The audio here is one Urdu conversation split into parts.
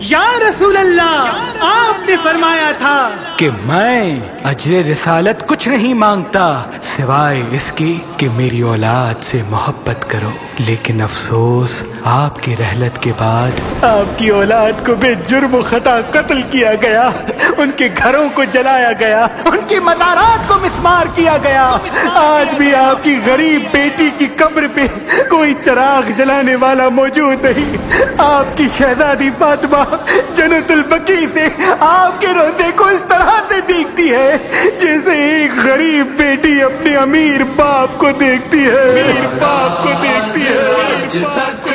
یا رسول اللہ، آپ نے فرمایا تھا کہ میں اجر رسالت کچھ نہیں مانگتا سوائے اس کی کہ میری اولاد سے محبت کرو۔ لیکن افسوس آپ کی رحلت کے بعد آپ کی اولاد کو بے جرم و خطا قتل کیا گیا ان کے گھروں کو جلایا گیا ان کی مزارات کو مسمار کیا گیا۔ آج بھی آپ کی غریب بیٹی کی قبر پہ کوئی چراغ جلانے والا موجود نہیں۔ آپ کی شہزادی فاطمہ جنت البقی سے آپ کے روزے کو اس طرح سے دیکھتی ہے جیسے ایک غریب بیٹی اپنے امیر باپ کو دیکھتی ہے۔ امیر باپ کو دیکھتی ہے۔ آج تک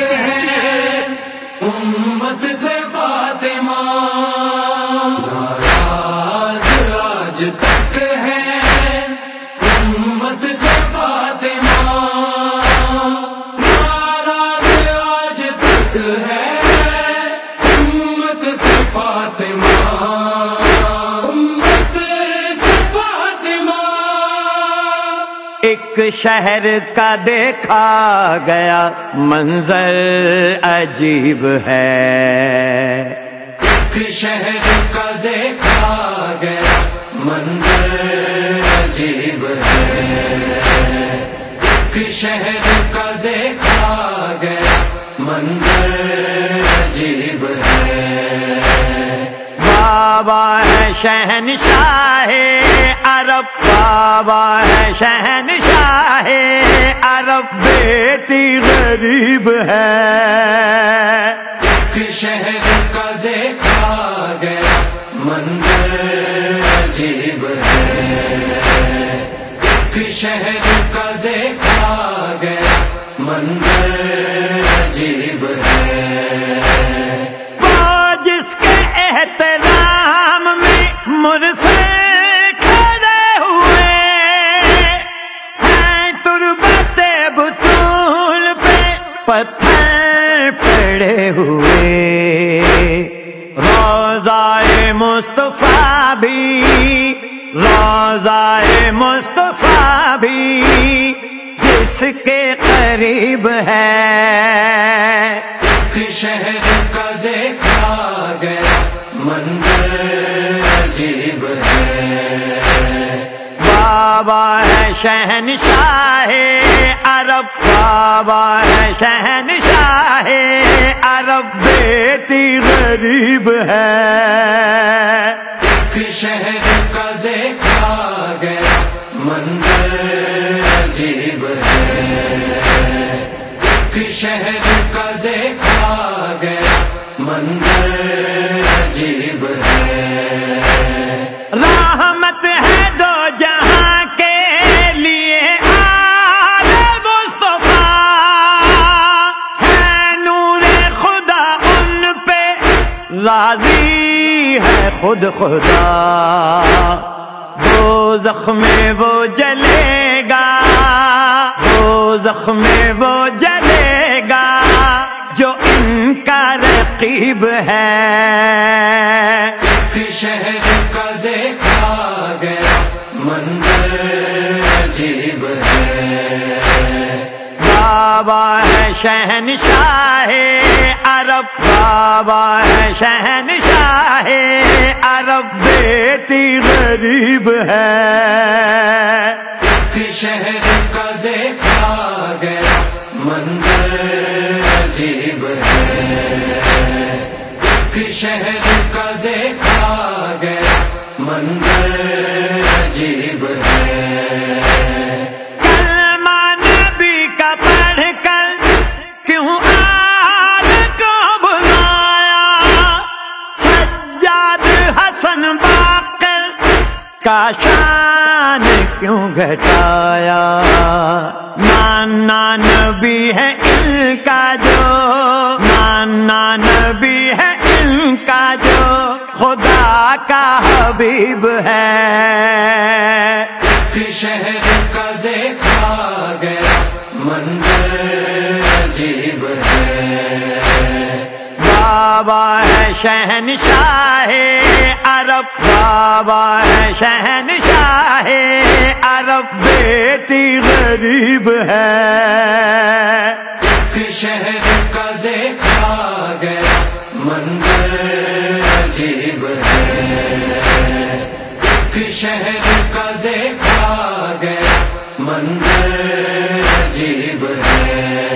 شہر کا دیکھا گیا منظر عجیب ہے۔ شہر کا دیکھا گیا منظر عجیب ہے۔ شہر کا دیکھا گیا منظر عجیب ہے۔ بابا ہے شہنشاہ عرب بابا ہے شہنشاہ عرب بیٹی غریب ہے۔ شہر کا دیکھا گیا منظر عجیب ہے۔ ایک شہر کا دیکھا گیا منظر عجیب ہے۔ وہ جس کے احترام میں مجھ پتھر پڑے ہوئے۔ روزائے مصطفیٰ بھی روزائے مصطفیٰ بھی جس کے قریب ہے۔ شہر کا دیکھا گیا منظر عجیب ہے۔ بابا ہے شہنشاہ عرب بابا ہے شہنشاہ عرب بیٹی غریب ہے۔ شہر کا دیکھا گیا، منظر عجیب ہے۔ شہر کا دیکھا گیا، منظر عجیب ہے۔ راضی ہے خود خدا۔ وہ زخم وہ جلے گا۔ وہ زخم وہ جلے گا۔ جو ان کا رقیب ہے۔ شہر کا دیکھ بابا ہے شہنشاہ عرب، بابا ہے شہنشاہ عرب، بیٹی غریب ہے۔ شہر کا دیکھا گیا، منظر عجیب ہے۔ شہر کا دیکھا گیا، منظر عجیب ہے۔ کا شان کیوں گھٹایا؟ مانا نبی ہے ان کا جو مانا نبی ہے ان کا جو، خدا کا حبیب ہے۔ شہر کا دیکھا گیا، منظر عجیب ہے۔ بابا ہے شہن شاہ عرب، بابا ہے شہن شاہ عرب، بیٹی غریب ہے۔ شہر کا دیکھا گیا، منظر عجیب ہے۔ شہر کا دیکھا گیا، منظر عجیب ہے۔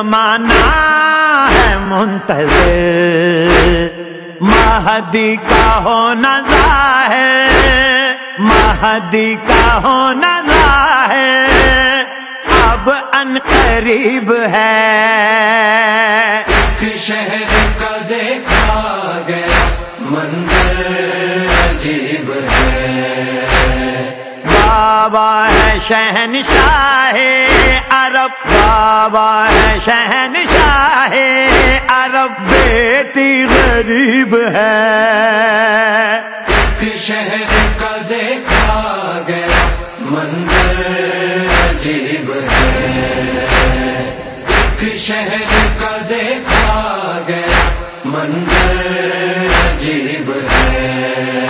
زمانہ ہے منتظر۔ مہدی کا ہونا ظاہر۔ مہدی کا ہونا ظاہر۔ اب ان قریب ہے۔ شہر کا دیکھا گیا منظر عجیب ہے۔ بابا ہے شہن شاہ عرب بابا ہے شہن شاہ عرب بیٹی غریب ہے۔ شہر کا دیکھا گیا، منظر عجیب ہے۔ شہر کا دیکھا گیا، منظر عجیب ہے۔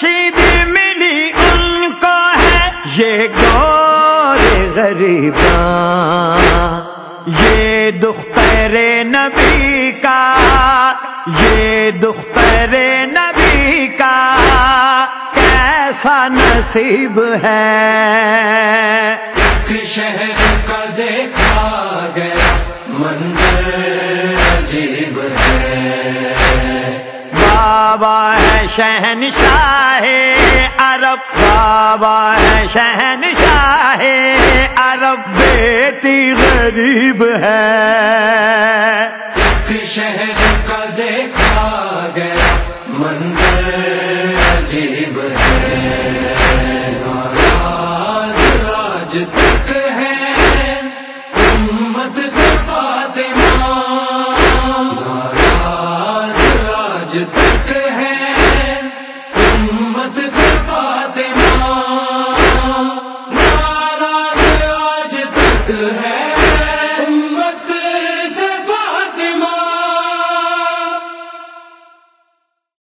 خورشید ملی ان کو ہے یہ گور غریباں۔ یہ دختر نبی کا، یہ دختر نبی کا کیسا نصیب ہے۔ شہر کا دیکھا گیا، منظر بابا ہے شہن شاہ عرب، بابا ہے شہن شاہ عرب، بیٹی غریب ہے۔ شہر کا دیکھا گیا، منظر عجیب ہے۔ ناراض راج